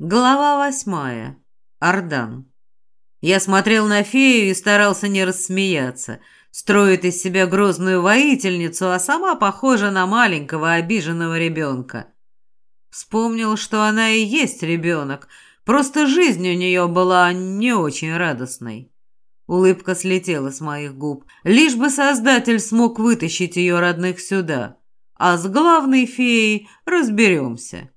Глава восьмая. Ардан. Я смотрел на фею и старался не рассмеяться. Строит из себя грозную воительницу, а сама похожа на маленького обиженного ребенка. Вспомнил, что она и есть ребенок, просто жизнь у нее была не очень радостной. Улыбка слетела с моих губ. Лишь бы Создатель смог вытащить ее родных сюда. А с главной феей разберемся.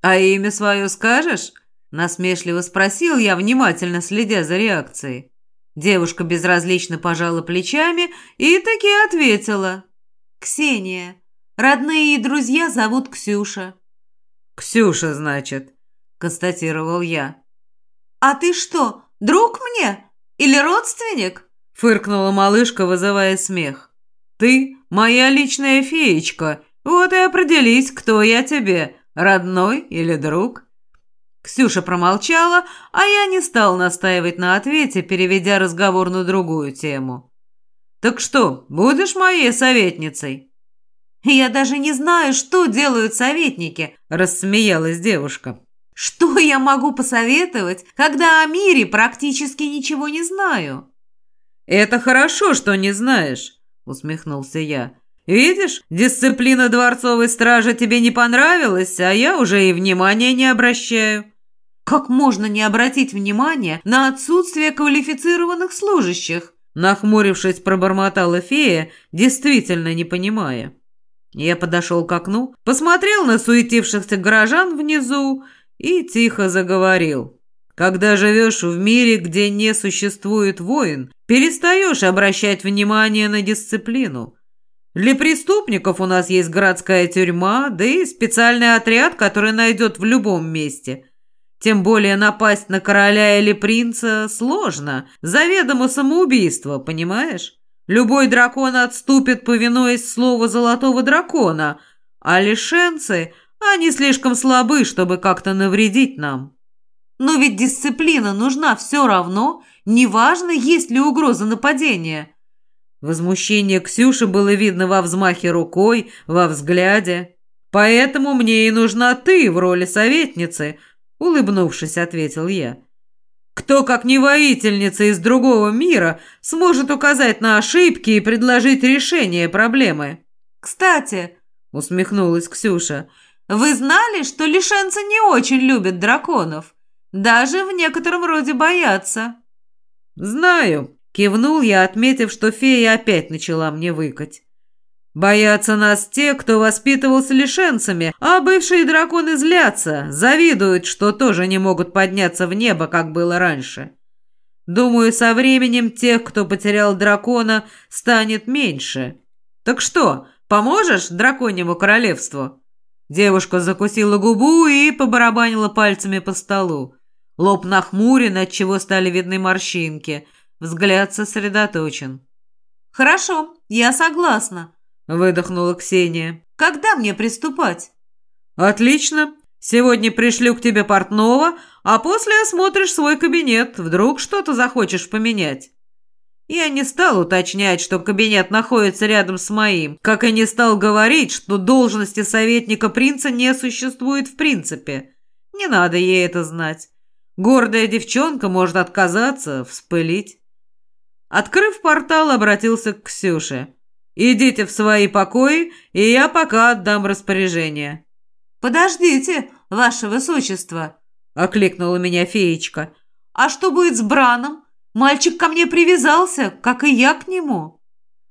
«А имя свое скажешь?» – насмешливо спросил я, внимательно следя за реакцией. Девушка безразлично пожала плечами и таки ответила. «Ксения. Родные и друзья зовут Ксюша». «Ксюша, значит», – констатировал я. «А ты что, друг мне? Или родственник?» – фыркнула малышка, вызывая смех. «Ты моя личная феечка, вот и определись, кто я тебе, Родной или друг?» Ксюша промолчала, а я не стал настаивать на ответе, переведя разговор на другую тему. «Так что, будешь моей советницей?» «Я даже не знаю, что делают советники», – рассмеялась девушка. «Что я могу посоветовать, когда о мире практически ничего не знаю?» «Это хорошо, что не знаешь», – усмехнулся я. Видишь, дисциплина дворцовой стражи тебе не понравилась, а я уже и внимания не обращаю». «Как можно не обратить внимание на отсутствие квалифицированных служащих?» Нахмурившись, пробормотала фея, действительно не понимая. Я подошел к окну, посмотрел на суетившихся горожан внизу и тихо заговорил. Когда живешь в мире, где не существует войн, перестаешь обращать внимание на дисциплину. Для преступников у нас есть городская тюрьма, да и специальный отряд, который найдет в любом месте. Тем более напасть на короля или принца сложно. Заведомо самоубийство, понимаешь? Любой дракон отступит, повинуясь слову золотого дракона, а лишенцы, они слишком слабы, чтобы как-то навредить нам. Но ведь дисциплина нужна все равно, неважно, есть ли угроза нападения. Возмущение Ксюши было видно во взмахе рукой, во взгляде. «Поэтому мне и нужна ты в роли советницы», — улыбнувшись, ответил я. «Кто, как не воительница из другого мира, сможет указать на ошибки и предложить решение проблемы?» «Кстати», — усмехнулась Ксюша, — «вы знали, что лишенцы не очень любят драконов? Даже в некотором роде боятся». «Знаю», Кивнул я, отметив, что фея опять начала мне выкать. Боятся нас те, кто воспитывался лишенцами, а бывшие драконы злятся, завидуют, что тоже не могут подняться в небо, как было раньше. Думаю, со временем тех, кто потерял дракона, станет меньше. Так что, поможешь драконьему королевству?» Девушка закусила губу и побарабанила пальцами по столу. Лоб нахмурен, отчего стали видны морщинки – Взгляд сосредоточен. «Хорошо, я согласна», — выдохнула Ксения. «Когда мне приступать?» «Отлично. Сегодня пришлю к тебе портного, а после осмотришь свой кабинет. Вдруг что-то захочешь поменять». Я не стал уточнять, что кабинет находится рядом с моим, как и не стал говорить, что должности советника принца не существует в принципе. Не надо ей это знать. Гордая девчонка может отказаться, вспылить. Открыв портал, обратился к Ксюше. «Идите в свои покои, и я пока отдам распоряжение». «Подождите, ваше высочество», — окликнула меня феечка. «А что будет с Браном? Мальчик ко мне привязался, как и я к нему».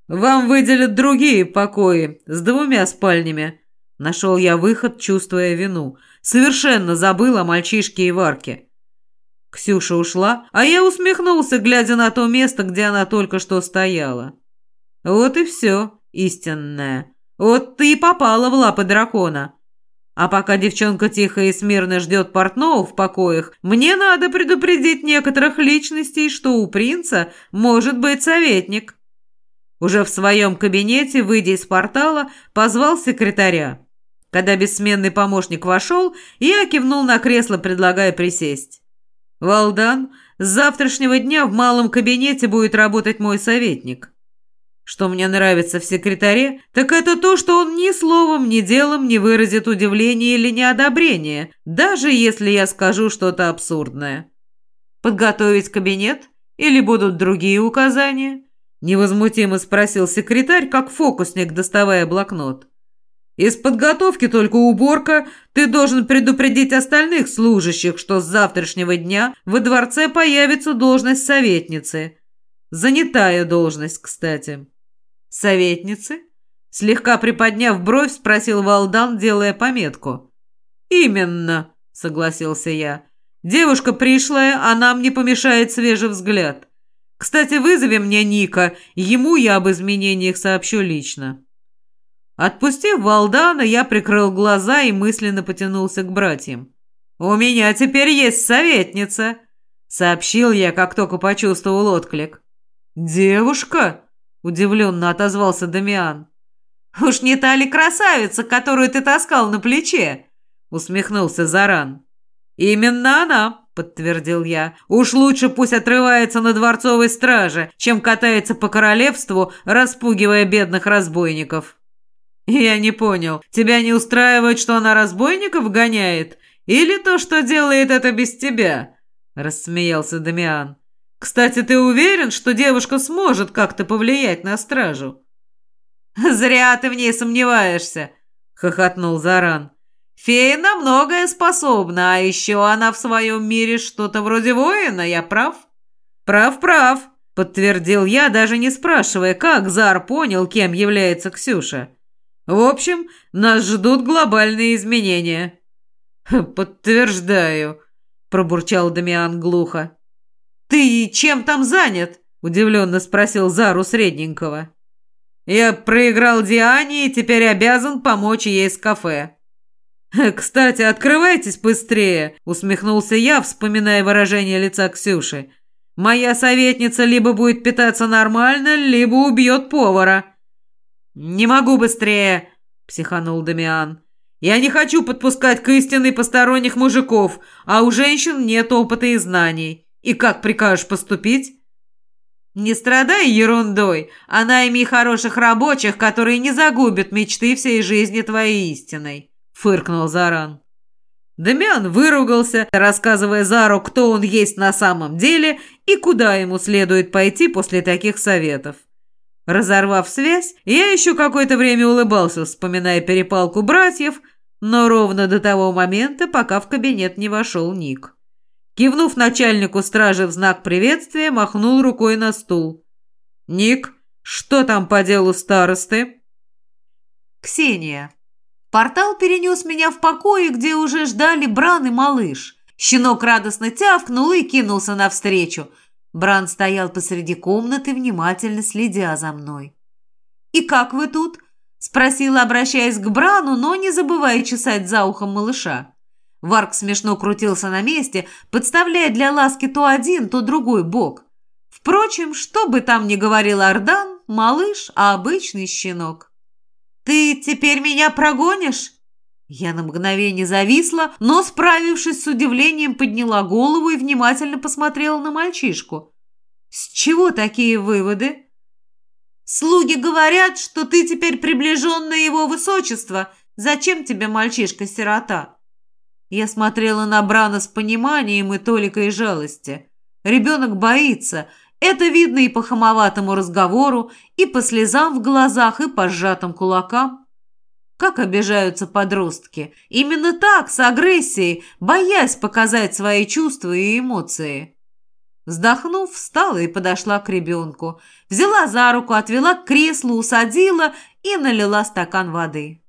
«Вам выделят другие покои с двумя спальнями». Нашел я выход, чувствуя вину. Совершенно забыл о мальчишке и Варке. Ксюша ушла, а я усмехнулся, глядя на то место, где она только что стояла. Вот и все, истинное. Вот ты и попала в лапы дракона. А пока девчонка тихо и смирно ждет портного в покоях, мне надо предупредить некоторых личностей, что у принца может быть советник. Уже в своем кабинете, выйдя из портала, позвал секретаря. Когда бессменный помощник вошел, я кивнул на кресло, предлагая присесть. «Валдан, с завтрашнего дня в малом кабинете будет работать мой советник». Что мне нравится в секретаре, так это то, что он ни словом, ни делом не выразит удивление или неодобрение, даже если я скажу что-то абсурдное. Подготовить кабинет? Или будут другие указания? Невозмутимо спросил секретарь, как фокусник, доставая блокнот. Из подготовки только уборка. Ты должен предупредить остальных служащих, что с завтрашнего дня во дворце появится должность советницы. Занятая должность, кстати. Советницы? Слегка приподняв бровь, спросил Валдан, делая пометку. «Именно», — согласился я. «Девушка пришлая, а нам не помешает свежий взгляд. Кстати, вызови мне Ника, ему я об изменениях сообщу лично». Отпустив Валдана, я прикрыл глаза и мысленно потянулся к братьям. «У меня теперь есть советница», — сообщил я, как только почувствовал отклик. «Девушка?» — удивленно отозвался Дамиан. «Уж не та ли красавица, которую ты таскал на плече?» — усмехнулся Заран. «Именно она», — подтвердил я. «Уж лучше пусть отрывается на дворцовой страже, чем катается по королевству, распугивая бедных разбойников». «Я не понял, тебя не устраивает, что она разбойников гоняет? Или то, что делает это без тебя?» – рассмеялся Дамиан. «Кстати, ты уверен, что девушка сможет как-то повлиять на стражу?» «Зря ты в ней сомневаешься», – хохотнул Заран. «Фея на многое способна, а еще она в своем мире что-то вроде воина, я прав?» «Прав-прав», – подтвердил я, даже не спрашивая, как Зар понял, кем является Ксюша. В общем, нас ждут глобальные изменения». «Подтверждаю», – пробурчал Дамиан глухо. «Ты чем там занят?» – удивленно спросил Зару Средненького. «Я проиграл Диане и теперь обязан помочь ей с кафе». «Кстати, открывайтесь быстрее», – усмехнулся я, вспоминая выражение лица Ксюши. «Моя советница либо будет питаться нормально, либо убьет повара». «Не могу быстрее!» – психанул Дамиан. «Я не хочу подпускать к истинной посторонних мужиков, а у женщин нет опыта и знаний. И как прикажешь поступить?» «Не страдай ерундой, а найми хороших рабочих, которые не загубят мечты всей жизни твоей истиной», – фыркнул Заран. Дамиан выругался, рассказывая Зару, кто он есть на самом деле и куда ему следует пойти после таких советов. Разорвав связь, я еще какое-то время улыбался, вспоминая перепалку братьев, но ровно до того момента, пока в кабинет не вошел Ник. Кивнув начальнику стражи в знак приветствия, махнул рукой на стул. «Ник, что там по делу старосты?» «Ксения. Портал перенес меня в покое, где уже ждали Бран и малыш. Щенок радостно тявкнул и кинулся навстречу – Бран стоял посреди комнаты, внимательно следя за мной. «И как вы тут?» – спросила, обращаясь к Брану, но не забывая чесать за ухом малыша. Варк смешно крутился на месте, подставляя для ласки то один, то другой бок. Впрочем, что бы там ни говорил Ардан, малыш, а обычный щенок. «Ты теперь меня прогонишь?» Я на мгновение зависла, но, справившись с удивлением, подняла голову и внимательно посмотрела на мальчишку. «С чего такие выводы?» «Слуги говорят, что ты теперь приближенное его высочество. Зачем тебе мальчишка-сирота?» Я смотрела на Брана с пониманием и толикой жалости. Ребенок боится. Это видно и по хамоватому разговору, и по слезам в глазах, и по сжатым кулакам. Как обижаются подростки. Именно так, с агрессией, боясь показать свои чувства и эмоции. Вздохнув, встала и подошла к ребенку. Взяла за руку, отвела к креслу, усадила и налила стакан воды.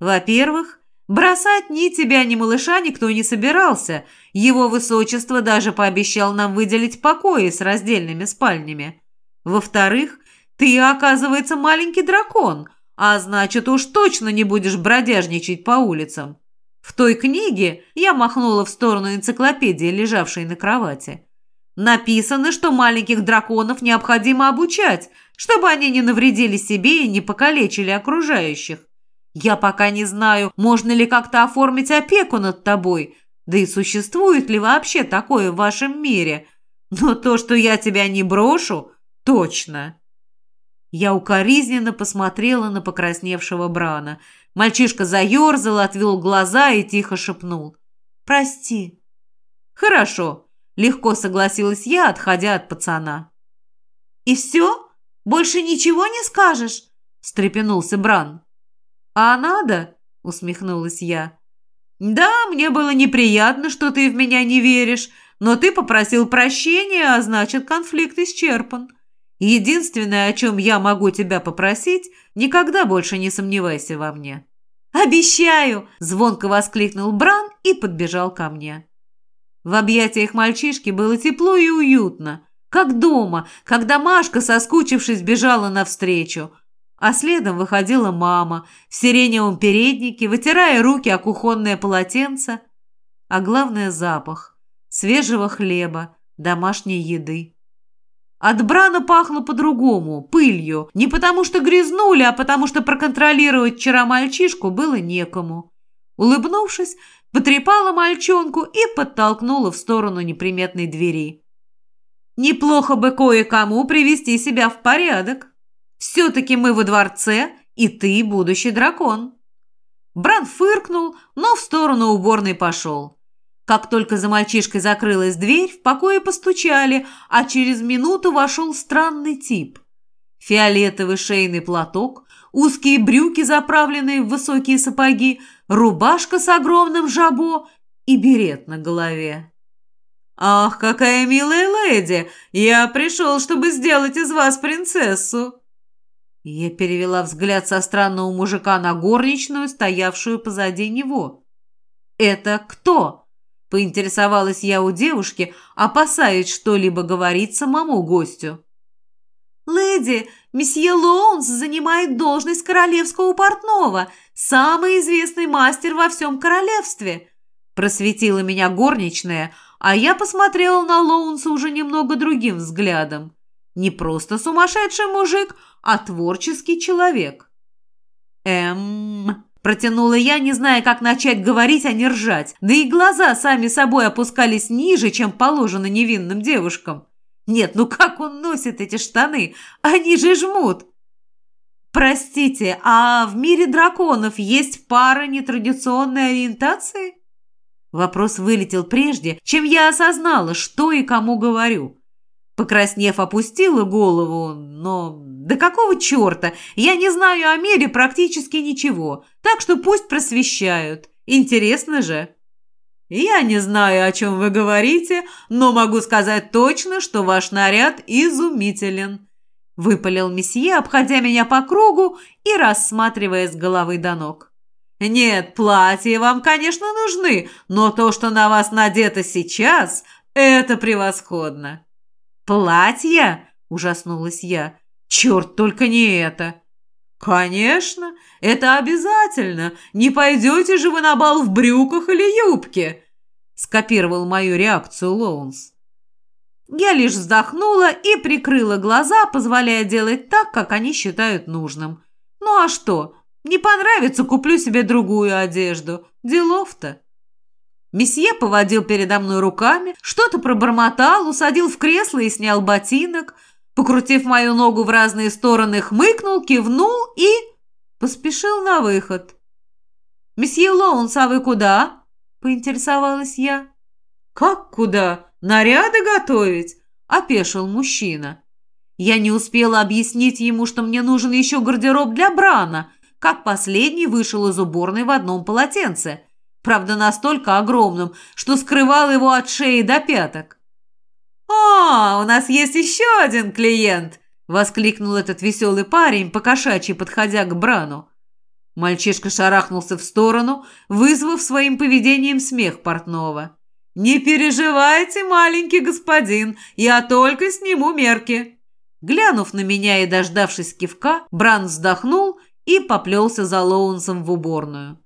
Во-первых, бросать ни тебя, ни малыша никто не собирался. Его высочество даже пообещал нам выделить покои с раздельными спальнями. Во-вторых, ты, оказывается, маленький дракон – а значит, уж точно не будешь бродяжничать по улицам. В той книге я махнула в сторону энциклопедии, лежавшей на кровати. Написано, что маленьких драконов необходимо обучать, чтобы они не навредили себе и не покалечили окружающих. Я пока не знаю, можно ли как-то оформить опеку над тобой, да и существует ли вообще такое в вашем мире. Но то, что я тебя не брошу, точно. Я укоризненно посмотрела на покрасневшего Брана. Мальчишка заерзал, отвел глаза и тихо шепнул. «Прости». «Хорошо», — легко согласилась я, отходя от пацана. «И все? Больше ничего не скажешь?» — встрепенулся Бран. «А надо?» — усмехнулась я. «Да, мне было неприятно, что ты в меня не веришь, но ты попросил прощения, а значит, конфликт исчерпан. Единственное, о чем я могу тебя попросить, никогда больше не сомневайся во мне». «Обещаю!» – звонко воскликнул Бран и подбежал ко мне. В объятиях мальчишки было тепло и уютно, как дома, когда Машка, соскучившись, бежала навстречу, а следом выходила мама в сиреневом переднике, вытирая руки о кухонное полотенце, а главное – запах свежего хлеба, домашней еды. От Брана пахло по-другому, пылью. Не потому что грязнули, а потому что проконтролировать вчера мальчишку было некому. Улыбнувшись, потрепала мальчонку и подтолкнула в сторону неприметной двери. «Неплохо бы кое-кому привести себя в порядок. Все-таки мы во дворце, и ты будущий дракон». Бран фыркнул, но в сторону уборной пошел. Как только за мальчишкой закрылась дверь, в покое постучали, а через минуту вошел странный тип. Фиолетовый шейный платок, узкие брюки, заправленные в высокие сапоги, рубашка с огромным жабо и берет на голове. «Ах, какая милая леди! Я пришел, чтобы сделать из вас принцессу!» Я перевела взгляд со странного мужика на горничную, стоявшую позади него. «Это кто?» Поинтересовалась я у девушки, опасаясь что-либо говорить самому гостю. «Леди, месье Лоунс занимает должность королевского портного, самый известный мастер во всем королевстве», просветила меня горничная, а я посмотрела на Лоунса уже немного другим взглядом. Не просто сумасшедший мужик, а творческий человек. «Эм...» Протянула я, не зная, как начать говорить, а не ржать. Да и глаза сами собой опускались ниже, чем положено невинным девушкам. Нет, ну как он носит эти штаны? Они же жмут. Простите, а в мире драконов есть пара нетрадиционной ориентации? Вопрос вылетел прежде, чем я осознала, что и кому говорю. Покраснев, опустила голову, но... Да какого черта? Я не знаю о мире практически ничего, так что пусть просвещают. Интересно же. Я не знаю, о чем вы говорите, но могу сказать точно, что ваш наряд изумителен. Выпалил месье, обходя меня по кругу и рассматривая с головы до ног. Нет, платья вам, конечно, нужны, но то, что на вас надето сейчас, это превосходно. «Платье?» – ужаснулась я. «Черт, только не это!» «Конечно, это обязательно. Не пойдете же вы на бал в брюках или юбке?» – скопировал мою реакцию Лоунс. Я лишь вздохнула и прикрыла глаза, позволяя делать так, как они считают нужным. «Ну а что? Не понравится, куплю себе другую одежду. Делов-то!» Месье поводил передо мной руками, что-то пробормотал, усадил в кресло и снял ботинок, покрутив мою ногу в разные стороны, хмыкнул, кивнул и... поспешил на выход. «Месье Лоунс, а вы куда?» – поинтересовалась я. «Как куда? Наряды готовить?» – опешил мужчина. Я не успела объяснить ему, что мне нужен еще гардероб для Брана, как последний вышел из уборной в одном полотенце – правда настолько огромным, что скрывал его от шеи до пяток. «О, у нас есть еще один клиент!» – воскликнул этот веселый парень, покошачьи подходя к Брану. Мальчишка шарахнулся в сторону, вызвав своим поведением смех портного. «Не переживайте, маленький господин, я только сниму мерки!» Глянув на меня и дождавшись кивка, Бран вздохнул и поплелся за Лоунсом в уборную.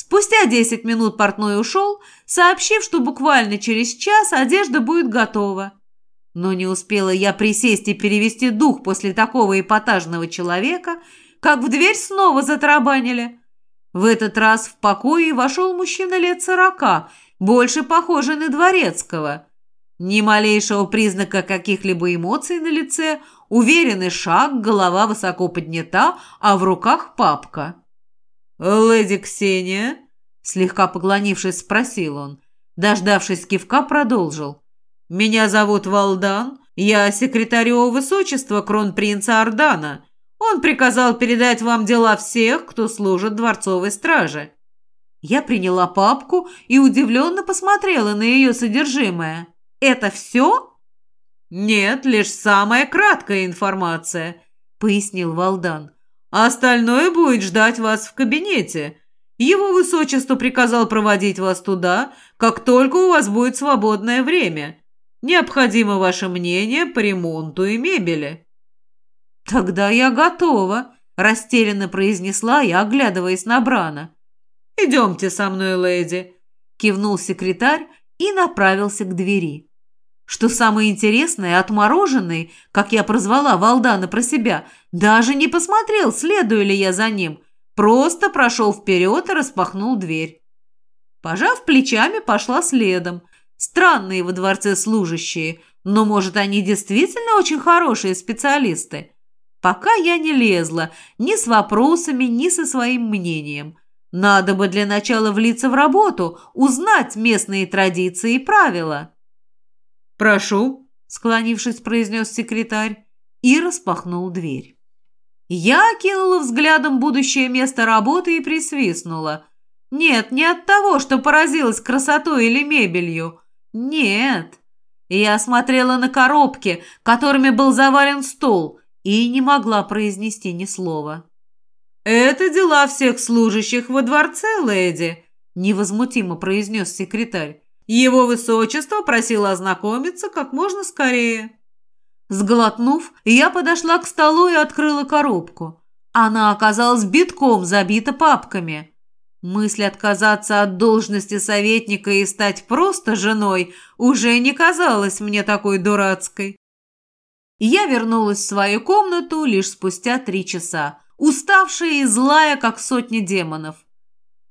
Спустя 10 минут портной ушел, сообщив, что буквально через час одежда будет готова. Но не успела я присесть и перевести дух после такого эпатажного человека, как в дверь снова затарабанили. В этот раз в покое вошел мужчина лет сорока, больше похожий на дворецкого. Ни малейшего признака каких-либо эмоций на лице, Уверенный шаг, голова высоко поднята, а в руках папка. «Леди Ксения?» Слегка поклонившись, спросил он. Дождавшись кивка, продолжил. «Меня зовут Валдан. Я секретарь его высочества кронпринца Ордана. Он приказал передать вам дела всех, кто служит дворцовой страже». Я приняла папку и удивленно посмотрела на ее содержимое. «Это все?» «Нет, лишь самая краткая информация», — пояснил Валдан. «Остальное будет ждать вас в кабинете. Его высочество приказал проводить вас туда, как только у вас будет свободное время. Необходимо ваше мнение по ремонту и мебели». «Тогда я готова», – растерянно произнесла я, оглядываясь на Брана. «Идемте со мной, леди», – кивнул секретарь и направился к двери. Что самое интересное, отмороженный, как я прозвала Валдана про себя, даже не посмотрел, следую ли я за ним, просто прошел вперед и распахнул дверь. Пожав плечами, пошла следом. Странные во дворце служащие, но, может, они действительно очень хорошие специалисты. Пока я не лезла ни с вопросами, ни со своим мнением. Надо бы для начала влиться в работу, узнать местные традиции и правила. «Прошу», — склонившись, произнес секретарь и распахнул дверь. Я кинула взглядом будущее место работы и присвистнула. Нет, не от того, что поразилась красотой или мебелью. Нет. Я смотрела на коробки, которыми был завален стол, и не могла произнести ни слова. «Это дела всех служащих во дворце, леди», – невозмутимо произнес секретарь. «Его высочество просил ознакомиться как можно скорее». Сглотнув, я подошла к столу и открыла коробку. Она оказалась битком забита папками. Мысль отказаться от должности советника и стать просто женой уже не казалась мне такой дурацкой. Я вернулась в свою комнату лишь спустя три часа, уставшая и злая, как сотни демонов.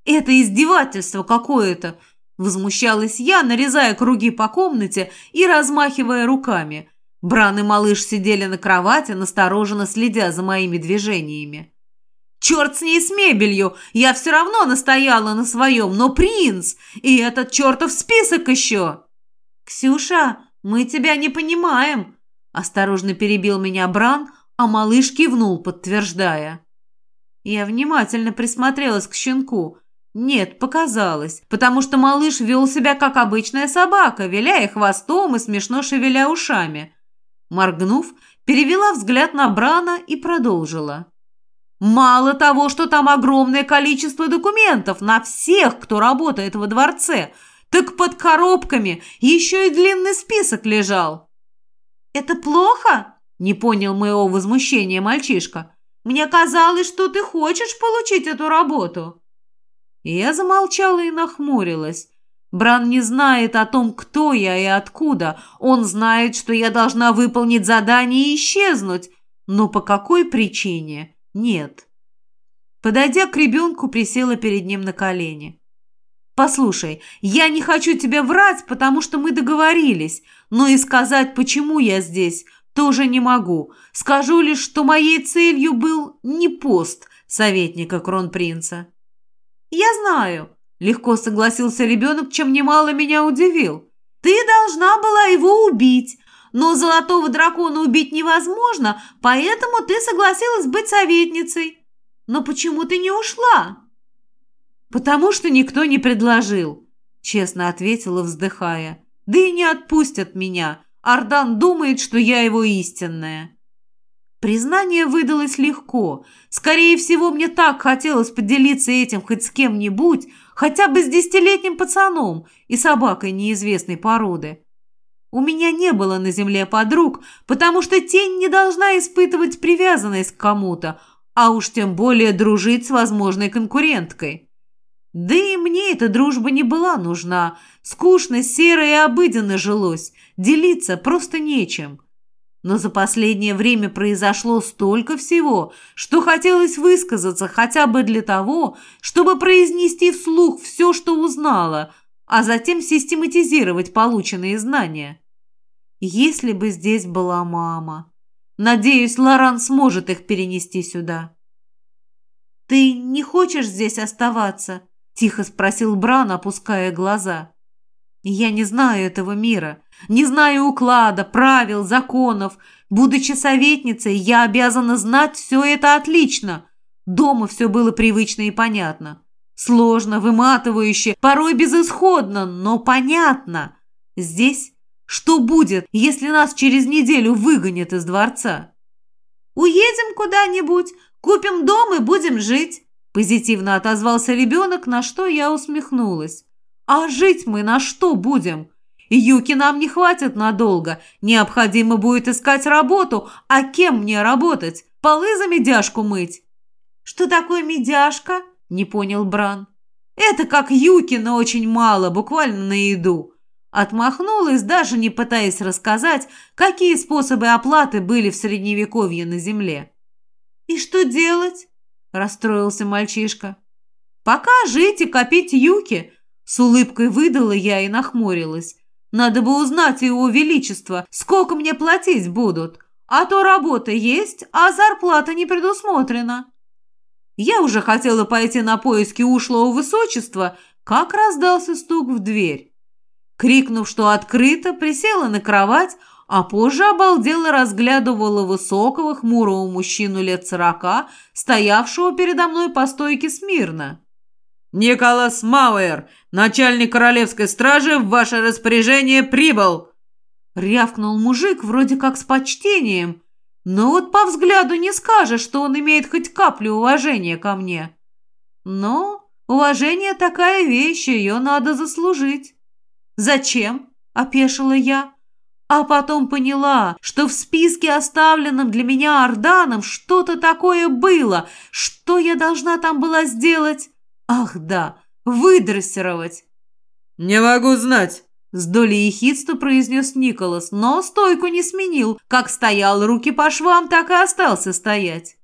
«Это издевательство какое-то!» – возмущалась я, нарезая круги по комнате и размахивая руками. Бран и малыш сидели на кровати, настороженно следя за моими движениями. «Черт с ней с мебелью! Я все равно настояла на своем, но принц! И этот чертов список еще!» «Ксюша, мы тебя не понимаем!» Осторожно перебил меня Бран, а малыш кивнул, подтверждая. Я внимательно присмотрелась к щенку. Нет, показалось, потому что малыш вел себя как обычная собака, виляя хвостом и смешно шевеля ушами. Моргнув, перевела взгляд на Брана и продолжила. «Мало того, что там огромное количество документов на всех, кто работает во дворце, так под коробками еще и длинный список лежал». «Это плохо?» – не понял моего возмущения мальчишка. «Мне казалось, что ты хочешь получить эту работу». Я замолчала и нахмурилась. Бран не знает о том, кто я и откуда. Он знает, что я должна выполнить задание и исчезнуть. Но по какой причине? Нет. Подойдя к ребенку, присела перед ним на колени. «Послушай, я не хочу тебе врать, потому что мы договорились, но и сказать, почему я здесь, тоже не могу. Скажу лишь, что моей целью был не пост советника кронпринца». «Я знаю», – легко согласился ребенок, чем немало меня удивил. «Ты должна была его убить, но золотого дракона убить невозможно, поэтому ты согласилась быть советницей. Но почему ты не ушла?» «Потому что никто не предложил», — честно ответила, вздыхая. «Да и не отпустят меня. Ардан думает, что я его истинная». Признание выдалось легко. Скорее всего, мне так хотелось поделиться этим хоть с кем-нибудь, хотя бы с десятилетним пацаном и собакой неизвестной породы. У меня не было на земле подруг, потому что тень не должна испытывать привязанность к кому-то, а уж тем более дружить с возможной конкуренткой. Да и мне эта дружба не была нужна. Скучно, серо и обыденно жилось. Делиться просто нечем. Но за последнее время произошло столько всего, что хотелось высказаться хотя бы для того, чтобы произнести вслух все, что узнала, а затем систематизировать полученные знания. Если бы здесь была мама. Надеюсь, Лоран сможет их перенести сюда. «Ты не хочешь здесь оставаться?» – тихо спросил Бран, опуская глаза. «Я не знаю этого мира, не знаю уклада, правил, законов. Будучи советницей, я обязана знать все это отлично. Дома все было привычно и понятно. Сложно, выматывающе, порой безысходно, но понятно. Здесь что будет, если нас через неделю выгонят из дворца? Уедем куда-нибудь, купим дом и будем жить. Позитивно отозвался ребенок, на что я усмехнулась. А жить мы на что будем? Юки нам не хватит надолго. Необходимо будет искать работу. А кем мне работать? Полы за медяшку мыть? Что такое медяшка? Не понял Бран. Это как Юки, но очень мало, буквально на еду. Отмахнулась, даже не пытаясь рассказать, какие способы оплаты были в Средневековье на земле. «И что делать?» – расстроился мальчишка. «Пока жить и копить юки», – с улыбкой выдала я и нахмурилась. «Надо бы узнать у его величества, сколько мне платить будут, а то работа есть, а зарплата не предусмотрена». Я уже хотела пойти на поиски ушлого высочества, как раздался стук в дверь. Крикнув, что открыто, присела на кровать, а позже обалдело разглядывала высокого, хмурого мужчину лет сорока, стоявшего передо мной по стойке смирно. «Николас Мауэр, начальник королевской стражи, в ваше распоряжение прибыл!» Рявкнул мужик вроде как с почтением, но вот по взгляду не скажешь, что он имеет хоть каплю уважения ко мне. Но уважение такая вещь, ее надо заслужить. «Зачем?» – опешила я. А потом поняла, что в списке, оставленном для меня Орданом, что-то такое было. Что я должна там была сделать? Ах да, выдрессировать. «Не могу знать», с долей ехидства произнес Николас, но стойку не сменил. Как стоял руки по швам, так и остался стоять.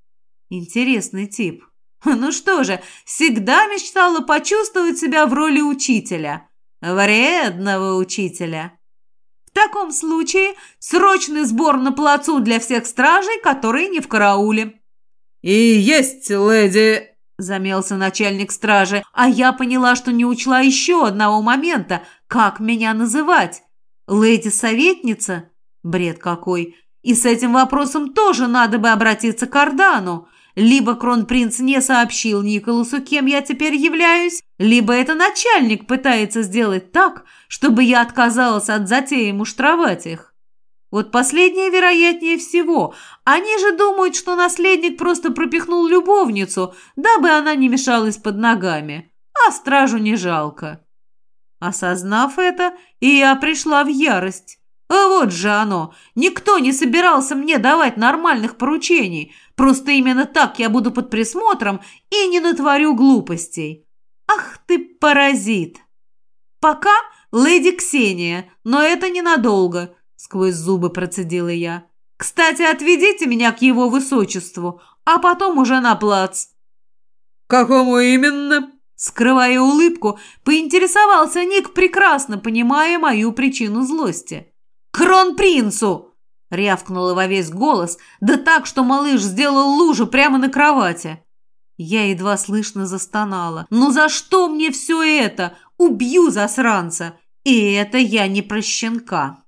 Интересный тип. Ну что же, всегда мечтала почувствовать себя в роли учителя. Вредного учителя. В таком случае срочный сбор на плацу для всех стражей, которые не в карауле. «И есть, леди!» Замелся начальник стражи, а я поняла, что не учла еще одного момента. Как меня называть? Леди-советница? Бред какой. И с этим вопросом тоже надо бы обратиться к Ордану. Либо кронпринц не сообщил Николасу, кем я теперь являюсь, либо это начальник пытается сделать так, чтобы я отказалась от затеи муштровать их. Вот последнее вероятнее всего. Они же думают, что наследник просто пропихнул любовницу, дабы она не мешалась под ногами. А стражу не жалко. Осознав это, и я пришла в ярость. А вот же оно. Никто не собирался мне давать нормальных поручений. Просто именно так я буду под присмотром и не натворю глупостей. Ах ты паразит! Пока леди Ксения, но это ненадолго. Сквозь зубы процедила я. «Кстати, отведите меня к его высочеству, а потом уже на плац». «Какому именно?» Скрывая улыбку, поинтересовался Ник, прекрасно понимая мою причину злости. «Кронпринцу!» — рявкнула во весь голос, да так, что малыш сделал лужу прямо на кровати. Я едва слышно застонала. «Ну за что мне все это? Убью засранца! И это я не про щенка!»